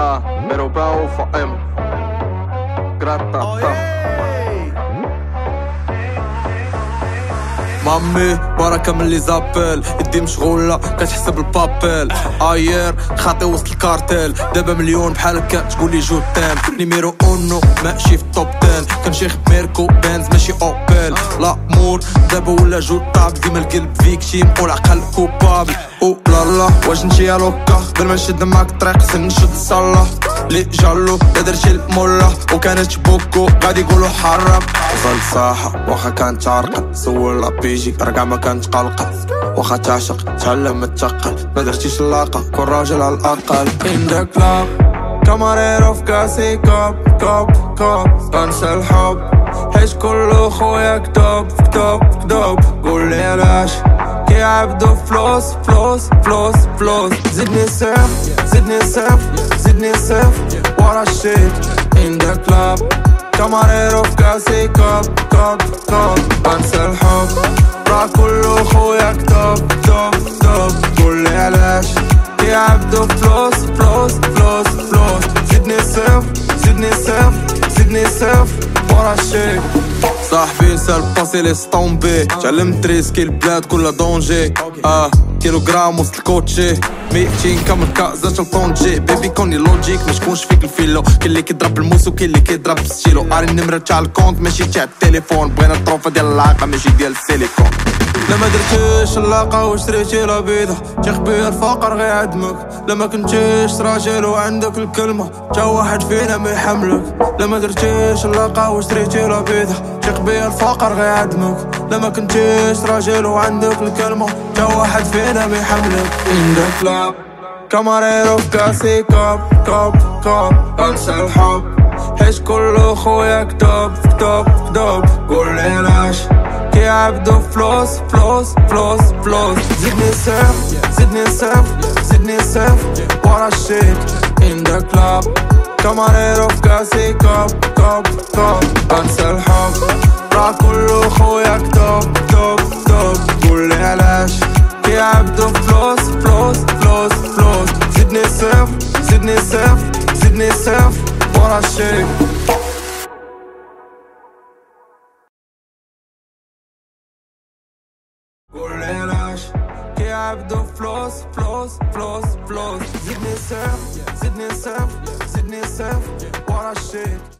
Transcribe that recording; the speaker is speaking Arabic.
Alpha M Gratata مامي بركة من لي زابيل يدي مشغولة كتحسب البابيل ايير خاطي وسط الكارتيل. دابا مليون بحال هكا تقولي جو تام نيميرو أونو ماشي في التوب 10 كنشيخ ميركو بنز ماشي اوبيل لأمور دابا ولا جو طاب. ديما القلب فيكتيم والعقل كوبابل لا واش نمشي لوكا. قبل ما نشد معاك الطريق خصني نشد صلاة. les jaloux لا درتي المولا وكانت beaucoup غادي يقولوا حرام وصل صاحة واخا كانت عرقة سول لابيجي رجع ما كانت قلقة. واخا تعشق تعلم تثقل ما درتيش اللاقة كون راجل على الأقل. In the club camarero في كاسي. كوب كوب كوب. انسى الحب. حيت كله خويا كتب كتب كتب قولي علاش. كي عبدو فلوس فلوس فلوس فلوس زدني سيف زدني سيف زدني سيف ورا الشيت In the club. camarero في كاسي كوب كوب كوب انسى الحب راه كله خويا كتب كتب كتب قولي علاش كي عبدو فلوس فلوس فلوس فلوس زدني سيف زدني سيف زدني سيف ورا صاحبي نسى الباسي لي ستومبي تعلمت ريسكي البلاد كلها دونجي آه كيلوغرام وسط الكوتشي ميتين كامل كازا الطونجي بيبي كوني لوجيك ما شكونش فيك الفيلو كاين اللي كيضرب الموس وكاين اللي كيضرب ستيلو اري النمرة تاع الكونت ماشي تاع التليفون بغينا الطروفة ديال العاقة ماشي ديال السيليكون لا ما درتيش اللاقة وشريتي لا بيضة تيخ بيا الفقر غيعدمك لا ما كنتيش راجل وعندك الكلمة تا واحد فينا ما يحملك. لا ما درتيش اللاقة وشريتي لا بيضة تيخ بيا الفقر غيعدمك لا ما كنتيش راجل وعندك الكلمة تا واحد فينا ما يحملك. The club camarero كاسي كوب كوب كوب انسى الحب حيت كله خويا كتب كتب كتب قولي علاش كي عبدو فلوس فلوس فلوس فلوس زدني سيف زدني سيف زدني سيف ورا الشيك In the club. camarero في كاسي كوب كوب كوب انسى الحب راه كله خويا كتب كتب كتب قولي علاش كي عبدو فلوس فلوس فلوس فلوس زدني سيف زدني سيف زدني سيف ورا الشيك كي عبدو فلوس فلوس فلوس فلوس زدني سيف زدني سيف زدني سيف ورا الشيك